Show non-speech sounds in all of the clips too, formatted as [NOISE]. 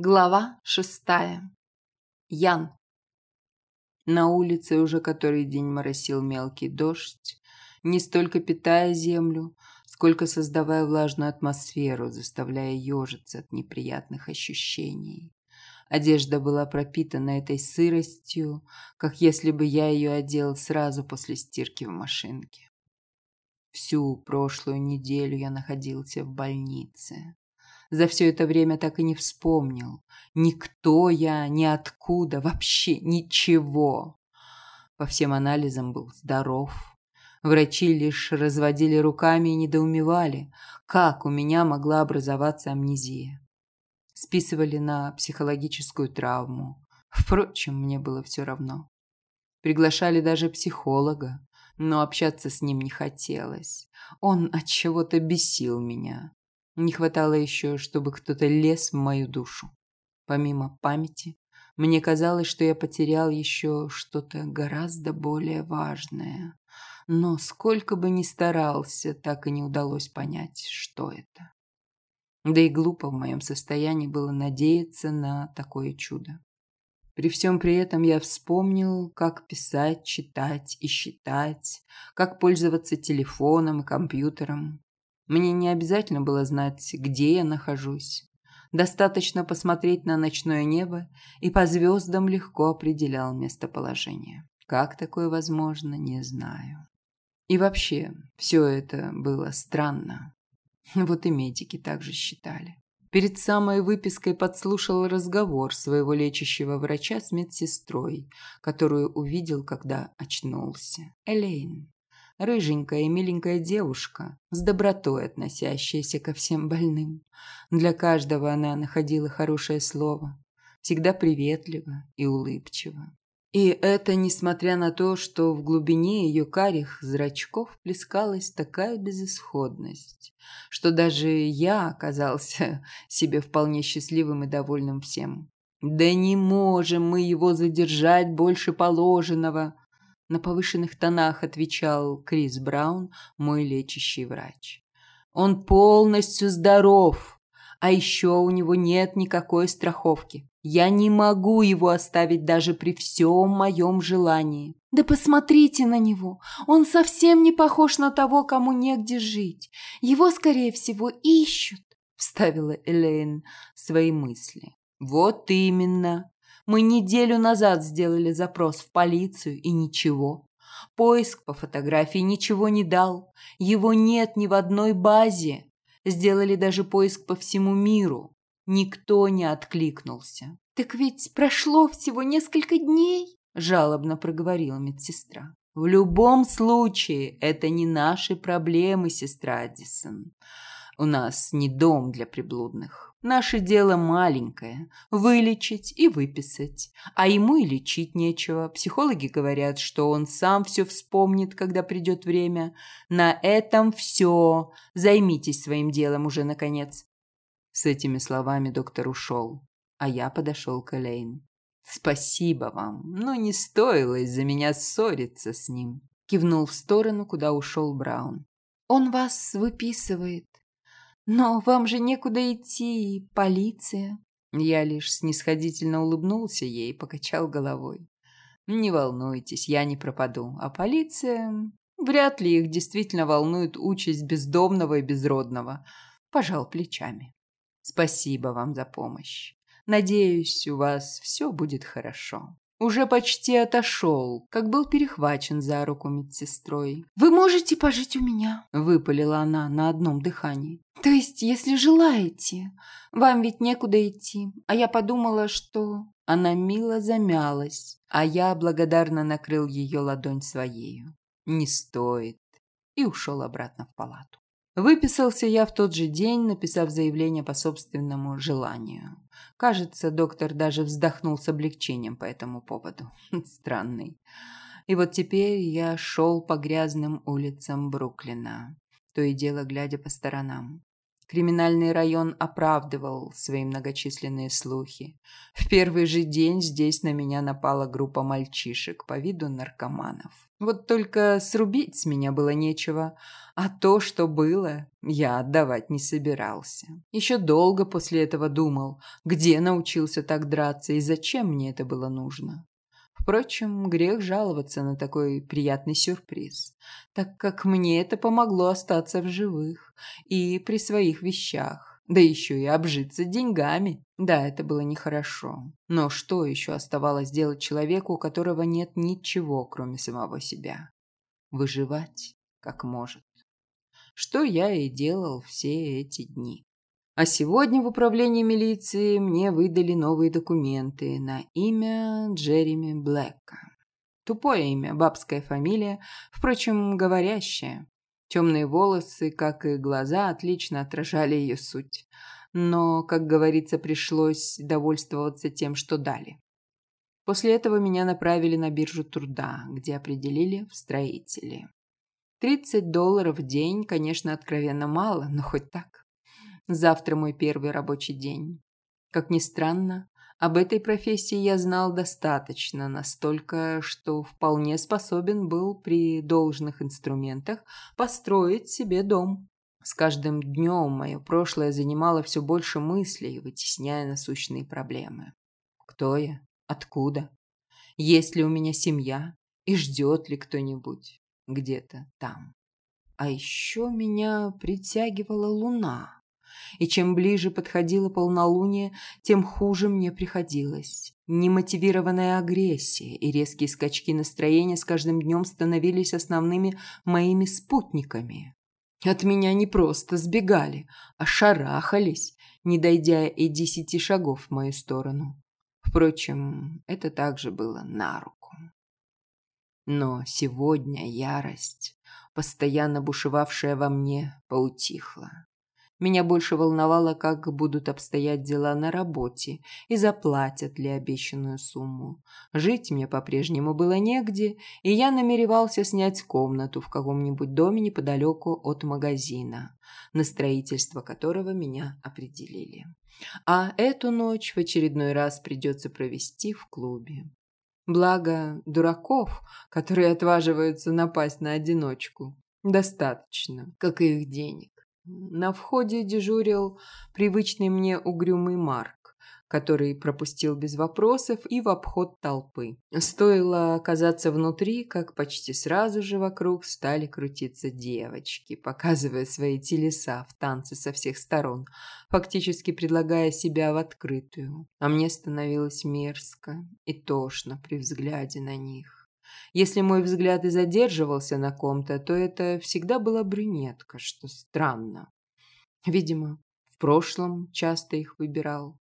Глава шестая. Ян. На улице уже который день моросил мелкий дождь, не столько питая землю, сколько создавая влажную атмосферу, заставляя ежиться от неприятных ощущений. Одежда была пропитана этой сыростью, как если бы я ее одел сразу после стирки в машинке. Всю прошлую неделю я находился в больнице за все это время так и не вспомнил. Никто я, ни откуда, вообще ничего. По всем анализам был здоров. Врачи лишь разводили руками и недоумевали, как у меня могла образоваться амнезия. Списывали на психологическую травму. Впрочем, мне было все равно. Приглашали даже психолога, но общаться с ним не хотелось. Он от чего-то бесил меня. Не хватало еще, чтобы кто-то лез в мою душу. Помимо памяти, мне казалось, что я потерял еще что-то гораздо более важное. Но сколько бы ни старался, так и не удалось понять, что это. Да и глупо в моем состоянии было надеяться на такое чудо. При всем при этом я вспомнил, как писать, читать и считать, как пользоваться телефоном и компьютером, мне не обязательно было знать, где я нахожусь. Достаточно посмотреть на ночное небо, и по звездам легко определял местоположение. Как такое возможно, не знаю. И вообще, все это было странно. Вот и медики также считали. Перед самой выпиской подслушал разговор своего лечащего врача с медсестрой, которую увидел, когда очнулся. Элейн рыженькая и миленькая девушка, с добротой относящаяся ко всем больным. Для каждого она находила хорошее слово, всегда приветливо и улыбчиво. И это несмотря на то, что в глубине ее карих зрачков плескалась такая безысходность, что даже я оказался [LAUGHS] себе вполне счастливым и довольным всем. «Да не можем мы его задержать больше положенного», на повышенных тонах отвечал Крис Браун, мой лечащий врач. Он полностью здоров, а еще у него нет никакой страховки. Я не могу его оставить даже при всем моем желании. Да посмотрите на него. Он совсем не похож на того, кому негде жить. Его, скорее всего, ищут, вставила Элейн свои мысли. Вот именно. Мы неделю назад сделали запрос в полицию, и ничего. Поиск по фотографии ничего не дал. Его нет ни в одной базе. Сделали даже поиск по всему миру. Никто не откликнулся. «Так ведь прошло всего несколько дней», – жалобно проговорила медсестра. «В любом случае, это не наши проблемы, сестра Аддисон. У нас не дом для приблудных. Наше дело маленькое – вылечить и выписать. А ему и лечить нечего. Психологи говорят, что он сам все вспомнит, когда придет время. На этом все. Займитесь своим делом уже, наконец. С этими словами доктор ушел, а я подошел к Элейн. «Спасибо вам, но не стоило из-за меня ссориться с ним», – кивнул в сторону, куда ушел Браун. «Он вас выписывает», «Но вам же некуда идти, полиция». Я лишь снисходительно улыбнулся ей и покачал головой. «Не волнуйтесь, я не пропаду, а полиция...» Вряд ли их действительно волнует участь бездомного и безродного. Пожал плечами. Спасибо вам за помощь. Надеюсь, у вас все будет хорошо уже почти отошел, как был перехвачен за руку медсестрой. «Вы можете пожить у меня», – выпалила она на одном дыхании. «То есть, если желаете. Вам ведь некуда идти. А я подумала, что...» Она мило замялась, а я благодарно накрыл ее ладонь своею. «Не стоит». И ушел обратно в палату. Выписался я в тот же день, написав заявление по собственному желанию. Кажется, доктор даже вздохнул с облегчением по этому поводу. [LAUGHS] Странный. И вот теперь я шел по грязным улицам Бруклина, то и дело глядя по сторонам. Криминальный район оправдывал свои многочисленные слухи. В первый же день здесь на меня напала группа мальчишек по виду наркоманов. Вот только срубить с меня было нечего, а то, что было, я отдавать не собирался. Еще долго после этого думал, где научился так драться и зачем мне это было нужно. Впрочем, грех жаловаться на такой приятный сюрприз, так как мне это помогло остаться в живых и при своих вещах, да еще и обжиться деньгами. Да, это было нехорошо. Но что еще оставалось делать человеку, у которого нет ничего, кроме самого себя? Выживать как может. Что я и делал все эти дни. А сегодня в управлении милиции мне выдали новые документы на имя Джереми Блэка. Тупое имя, бабская фамилия, впрочем, говорящая. Темные волосы, как и глаза, отлично отражали ее суть. Но, как говорится, пришлось довольствоваться тем, что дали. После этого меня направили на биржу труда, где определили в строители. 30 долларов в день, конечно, откровенно мало, но хоть так. Завтра мой первый рабочий день. Как ни странно, об этой профессии я знал достаточно, настолько, что вполне способен был при должных инструментах построить себе дом. С каждым днем мое прошлое занимало все больше мыслей, вытесняя насущные проблемы. Кто я? Откуда? Есть ли у меня семья? И ждет ли кто-нибудь где-то там? А еще меня притягивала луна и чем ближе подходило полнолуние, тем хуже мне приходилось. Немотивированная агрессия и резкие скачки настроения с каждым днем становились основными моими спутниками. От меня не просто сбегали, а шарахались, не дойдя и десяти шагов в мою сторону. Впрочем, это также было на руку. Но сегодня ярость, постоянно бушевавшая во мне, поутихла. Меня больше волновало, как будут обстоять дела на работе и заплатят ли обещанную сумму. Жить мне по-прежнему было негде, и я намеревался снять комнату в каком-нибудь доме неподалеку от магазина, на строительство которого меня определили. А эту ночь в очередной раз придется провести в клубе. Благо, дураков, которые отваживаются напасть на одиночку, достаточно, как и их денег. На входе дежурил привычный мне угрюмый Марк, который пропустил без вопросов и в обход толпы. Стоило оказаться внутри, как почти сразу же вокруг стали крутиться девочки, показывая свои телеса в танце со всех сторон, фактически предлагая себя в открытую. А мне становилось мерзко и тошно при взгляде на них. Если мой взгляд и задерживался на ком-то, то это всегда была брюнетка, что странно. Видимо, в прошлом часто их выбирал.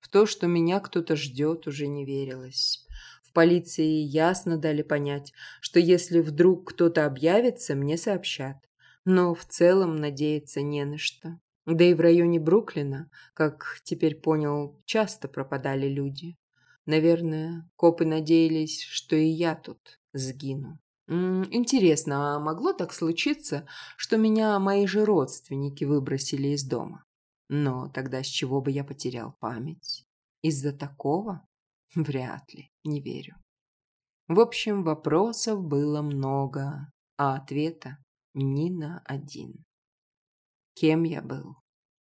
В то, что меня кто-то ждет, уже не верилось. В полиции ясно дали понять, что если вдруг кто-то объявится, мне сообщат. Но в целом надеяться не на что. Да и в районе Бруклина, как теперь понял, часто пропадали люди. Наверное, копы надеялись, что и я тут сгину. Интересно, а могло так случиться, что меня мои же родственники выбросили из дома? Но тогда с чего бы я потерял память? Из-за такого? [LAUGHS] Вряд ли, не верю. В общем, вопросов было много, а ответа ни на один. Кем я был?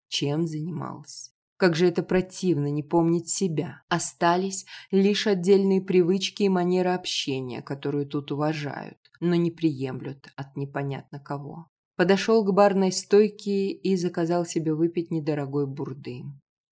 Чем занимался? Как же это противно не помнить себя. Остались лишь отдельные привычки и манера общения, которую тут уважают, но не приемлют от непонятно кого. Подошел к барной стойке и заказал себе выпить недорогой бурды.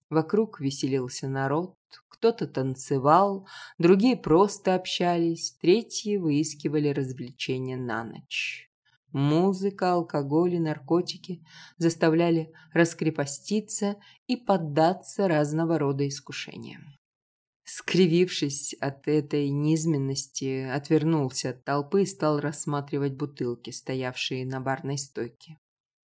Вокруг веселился народ, кто-то танцевал, другие просто общались, третьи выискивали развлечения на ночь. Музыка, алкоголь и наркотики заставляли раскрепоститься и поддаться разного рода искушениям. Скривившись от этой низменности, отвернулся от толпы и стал рассматривать бутылки, стоявшие на барной стойке.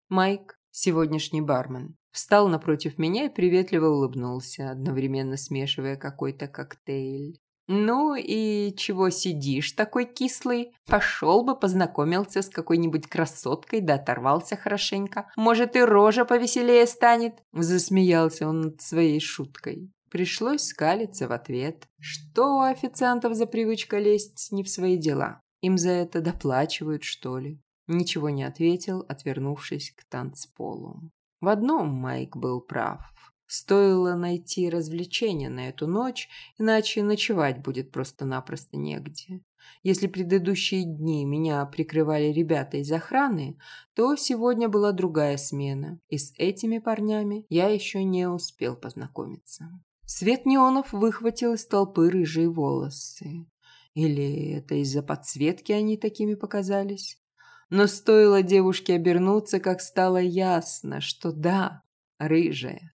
Майк, сегодняшний бармен, встал напротив меня и приветливо улыбнулся, одновременно смешивая какой-то коктейль. «Ну и чего сидишь такой кислый? Пошел бы, познакомился с какой-нибудь красоткой, да оторвался хорошенько. Может, и рожа повеселее станет?» Засмеялся он над своей шуткой. Пришлось скалиться в ответ. Что у официантов за привычка лезть не в свои дела? Им за это доплачивают, что ли? Ничего не ответил, отвернувшись к танцполу. В одном Майк был прав. Стоило найти развлечение на эту ночь, иначе ночевать будет просто-напросто негде. Если предыдущие дни меня прикрывали ребята из охраны, то сегодня была другая смена, и с этими парнями я еще не успел познакомиться. Свет неонов выхватил из толпы рыжие волосы. Или это из-за подсветки они такими показались? Но стоило девушке обернуться, как стало ясно, что да, рыжая.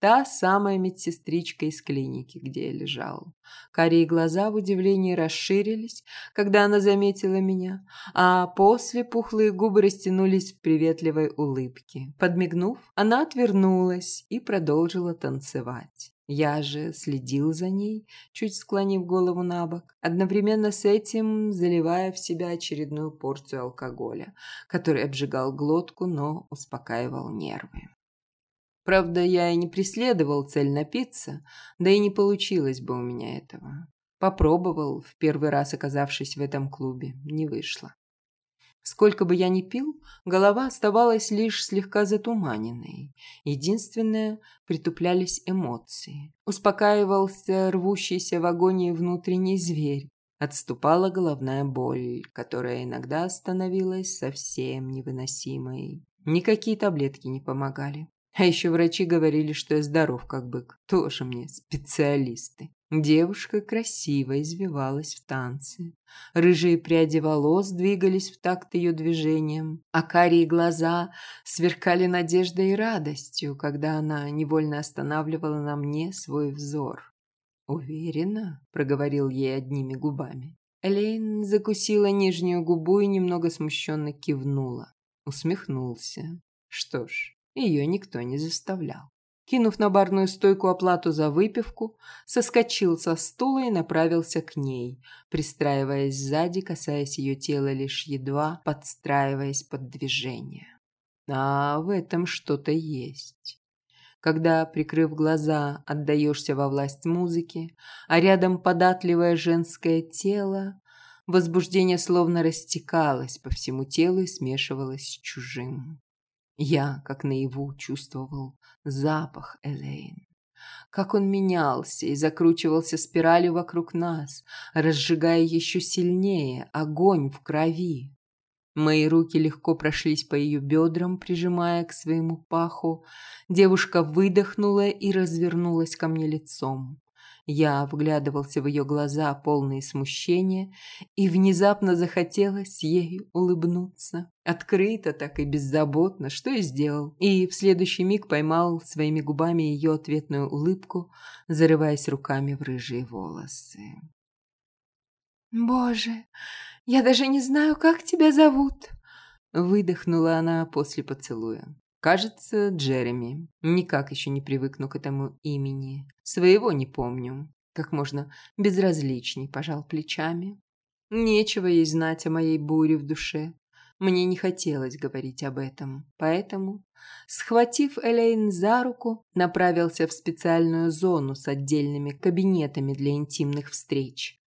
Та самая медсестричка из клиники, где я лежал. Карие глаза в удивлении расширились, когда она заметила меня, а после пухлые губы растянулись в приветливой улыбке. Подмигнув, она отвернулась и продолжила танцевать. Я же следил за ней, чуть склонив голову на бок, одновременно с этим заливая в себя очередную порцию алкоголя, который обжигал глотку, но успокаивал нервы. Правда, я и не преследовал цель напиться, да и не получилось бы у меня этого. Попробовал, в первый раз оказавшись в этом клубе, не вышло. Сколько бы я ни пил, голова оставалась лишь слегка затуманенной. Единственное, притуплялись эмоции. Успокаивался рвущийся в агонии внутренний зверь. Отступала головная боль, которая иногда становилась совсем невыносимой. Никакие таблетки не помогали. А еще врачи говорили, что я здоров как бык. Тоже мне специалисты. Девушка красиво извивалась в танце. Рыжие пряди волос двигались в такт ее движением, а карие глаза сверкали надеждой и радостью, когда она невольно останавливала на мне свой взор. «Уверена?» – проговорил ей одними губами. Элейн закусила нижнюю губу и немного смущенно кивнула. Усмехнулся. Что ж, ее никто не заставлял. Кинув на барную стойку оплату за выпивку, соскочил со стула и направился к ней, пристраиваясь сзади, касаясь ее тела лишь едва, подстраиваясь под движение. А в этом что-то есть. Когда, прикрыв глаза, отдаешься во власть музыки, а рядом податливое женское тело, возбуждение словно растекалось по всему телу и смешивалось с чужим. Я, как наяву, чувствовал запах Элейн. Как он менялся и закручивался спиралью вокруг нас, разжигая еще сильнее огонь в крови. Мои руки легко прошлись по ее бедрам, прижимая к своему паху. Девушка выдохнула и развернулась ко мне лицом. Я вглядывался в ее глаза, полные смущения, и внезапно захотелось ей улыбнуться. Открыто, так и беззаботно, что и сделал. И в следующий миг поймал своими губами ее ответную улыбку, зарываясь руками в рыжие волосы. «Боже, я даже не знаю, как тебя зовут!» Выдохнула она после поцелуя. Кажется, Джереми. Никак еще не привыкну к этому имени. Своего не помню. Как можно безразличней пожал плечами. Нечего ей знать о моей буре в душе. Мне не хотелось говорить об этом, поэтому, схватив Элейн за руку, направился в специальную зону с отдельными кабинетами для интимных встреч.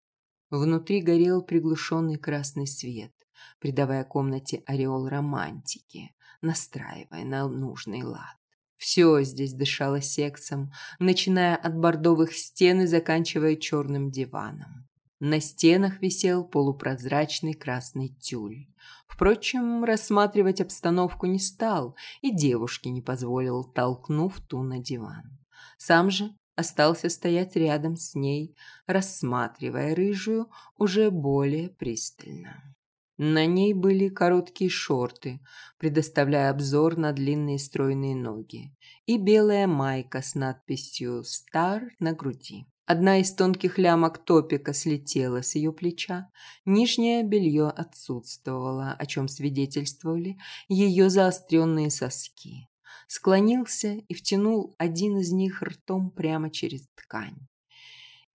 Внутри горел приглушенный красный свет, придавая комнате ореол романтики, настраивая на нужный лад. Все здесь дышало сексом, начиная от бордовых стен и заканчивая черным диваном. На стенах висел полупрозрачный красный тюль. Впрочем, рассматривать обстановку не стал и девушке не позволил, толкнув ту на диван. Сам же остался стоять рядом с ней, рассматривая рыжую уже более пристально. На ней были короткие шорты, предоставляя обзор на длинные стройные ноги, и белая майка с надписью «Стар» на груди. Одна из тонких лямок топика слетела с ее плеча, нижнее белье отсутствовало, о чем свидетельствовали ее заостренные соски. Склонился и втянул один из них ртом прямо через ткань.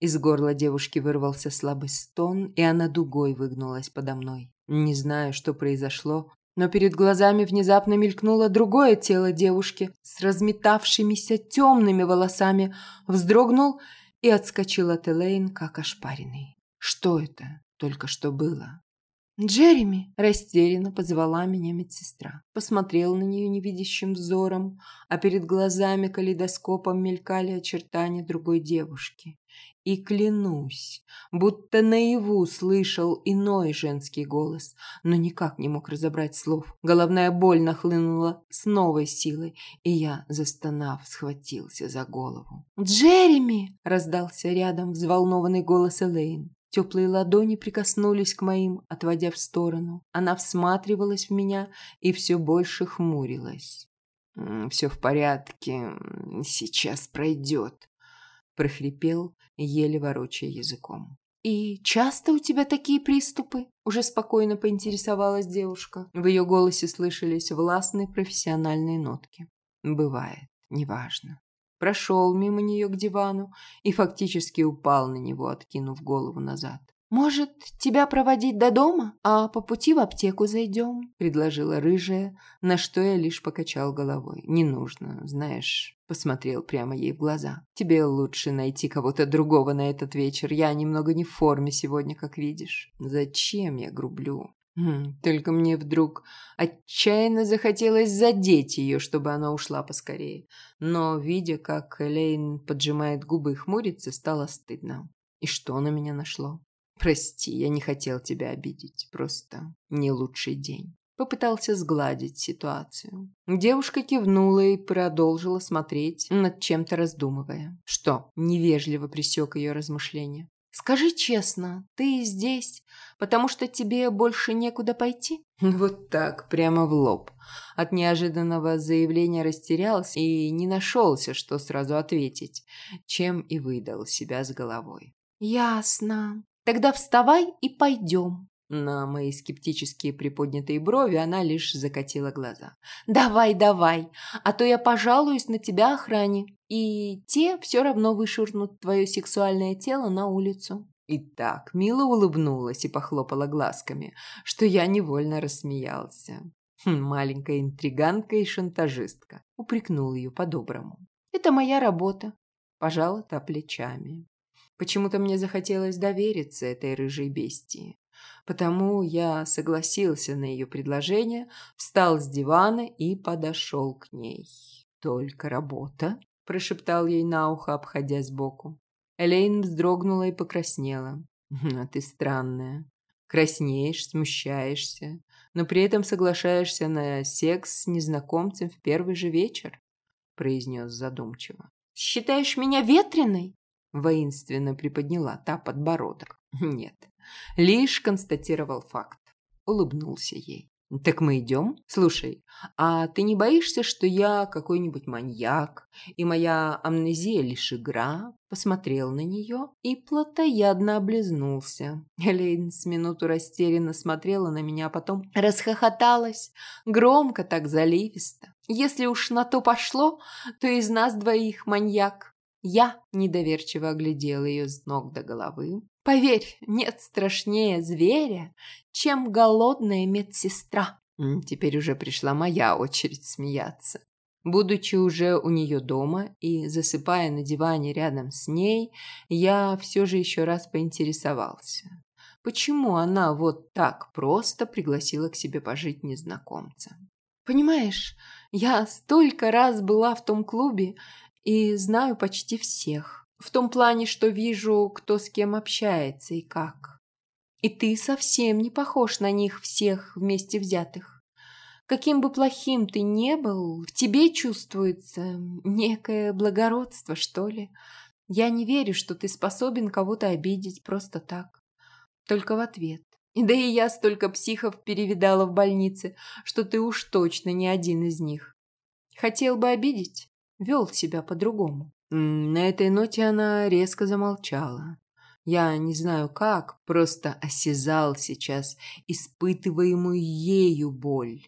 Из горла девушки вырвался слабый стон, и она дугой выгнулась подо мной. Не знаю, что произошло, но перед глазами внезапно мелькнуло другое тело девушки с разметавшимися темными волосами, вздрогнул и отскочил от Элейн, как ошпаренный. Что это только что было? «Джереми!» – растерянно позвала меня медсестра. Посмотрел на нее невидящим взором, а перед глазами калейдоскопом мелькали очертания другой девушки. И клянусь, будто наяву слышал иной женский голос, но никак не мог разобрать слов. Головная боль нахлынула с новой силой, и я, застонав, схватился за голову. «Джереми!» – раздался рядом взволнованный голос Элейн. Теплые ладони прикоснулись к моим, отводя в сторону. Она всматривалась в меня и все больше хмурилась. «Все в порядке, сейчас пройдет», – прохрипел, еле ворочая языком. «И часто у тебя такие приступы?» – уже спокойно поинтересовалась девушка. В ее голосе слышались властные профессиональные нотки. «Бывает, неважно» прошел мимо нее к дивану и фактически упал на него, откинув голову назад. «Может, тебя проводить до дома, а по пути в аптеку зайдем?» – предложила рыжая, на что я лишь покачал головой. «Не нужно, знаешь», – посмотрел прямо ей в глаза. «Тебе лучше найти кого-то другого на этот вечер. Я немного не в форме сегодня, как видишь». «Зачем я грублю?» Хм, только мне вдруг отчаянно захотелось задеть ее, чтобы она ушла поскорее. Но, видя, как Элейн поджимает губы и хмурится, стало стыдно. И что на меня нашло? Прости, я не хотел тебя обидеть. Просто не лучший день. Попытался сгладить ситуацию. Девушка кивнула и продолжила смотреть, над чем-то раздумывая. Что? Невежливо присек ее размышления. Скажи честно, ты здесь, потому что тебе больше некуда пойти? [LAUGHS] Вот так, прямо в лоб. От неожиданного заявления растерялся и не нашелся, что сразу ответить, чем и выдал себя с головой. Ясно. Тогда вставай и пойдем. На мои скептические приподнятые брови она лишь закатила глаза. «Давай, давай, а то я пожалуюсь на тебя охране, и те все равно вышвырнут твое сексуальное тело на улицу». И так мило улыбнулась и похлопала глазками, что я невольно рассмеялся. Хм, маленькая интриганка и шантажистка. Упрекнул ее по-доброму. «Это моя работа», – пожала та плечами. Почему-то мне захотелось довериться этой рыжей бестии. Потому я согласился на ее предложение, встал с дивана и подошел к ней. «Только работа?» – прошептал ей на ухо, обходя сбоку. Элейн вздрогнула и покраснела. «А ты странная. Краснеешь, смущаешься, но при этом соглашаешься на секс с незнакомцем в первый же вечер», – произнес задумчиво. «Считаешь меня ветреной?» – воинственно приподняла та подбородок. [LAUGHS] «Нет, Лишь констатировал факт. Улыбнулся ей. «Так мы идем? Слушай, а ты не боишься, что я какой-нибудь маньяк, и моя амнезия лишь игра?» Посмотрел на нее и плотоядно облизнулся. Элейн с минуту растерянно смотрела на меня, а потом расхохоталась, громко так заливисто. «Если уж на то пошло, то из нас двоих маньяк». Я недоверчиво оглядела ее с ног до головы, Поверь, нет страшнее зверя, чем голодная медсестра. Теперь уже пришла моя очередь смеяться. Будучи уже у нее дома и засыпая на диване рядом с ней, я все же еще раз поинтересовался. Почему она вот так просто пригласила к себе пожить незнакомца? Понимаешь, я столько раз была в том клубе и знаю почти всех. В том плане, что вижу, кто с кем общается и как. И ты совсем не похож на них всех вместе взятых. Каким бы плохим ты не был, в тебе чувствуется некое благородство, что ли. Я не верю, что ты способен кого-то обидеть просто так. Только в ответ. Да и я столько психов перевидала в больнице, что ты уж точно не один из них. Хотел бы обидеть, вел себя по-другому. На этой ноте она резко замолчала. Я не знаю как, просто осязал сейчас испытываемую ею боль.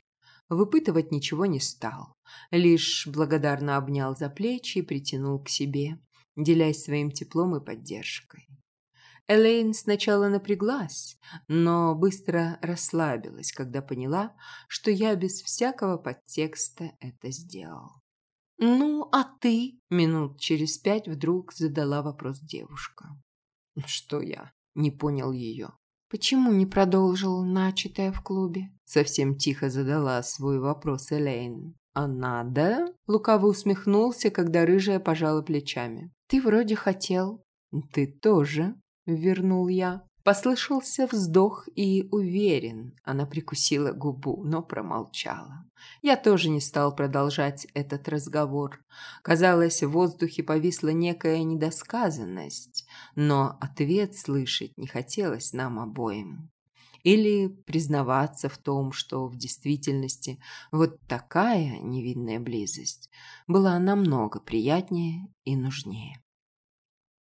Выпытывать ничего не стал, лишь благодарно обнял за плечи и притянул к себе. делясь своим теплом и поддержкой. Элейн сначала напряглась, но быстро расслабилась, когда поняла, что я без всякого подтекста это сделал. «Ну, а ты?» – минут через пять вдруг задала вопрос девушка. «Что я?» – не понял ее. «Почему не продолжил начатое в клубе?» Совсем тихо задала свой вопрос Элейн. «А надо?» – лукаво усмехнулся, когда рыжая пожала плечами. «Ты вроде хотел». «Ты тоже?» вернул я. Послышался вздох и уверен. Она прикусила губу, но промолчала. Я тоже не стал продолжать этот разговор. Казалось, в воздухе повисла некая недосказанность, но ответ слышать не хотелось нам обоим. Или признаваться в том, что в действительности вот такая невинная близость была намного приятнее и нужнее.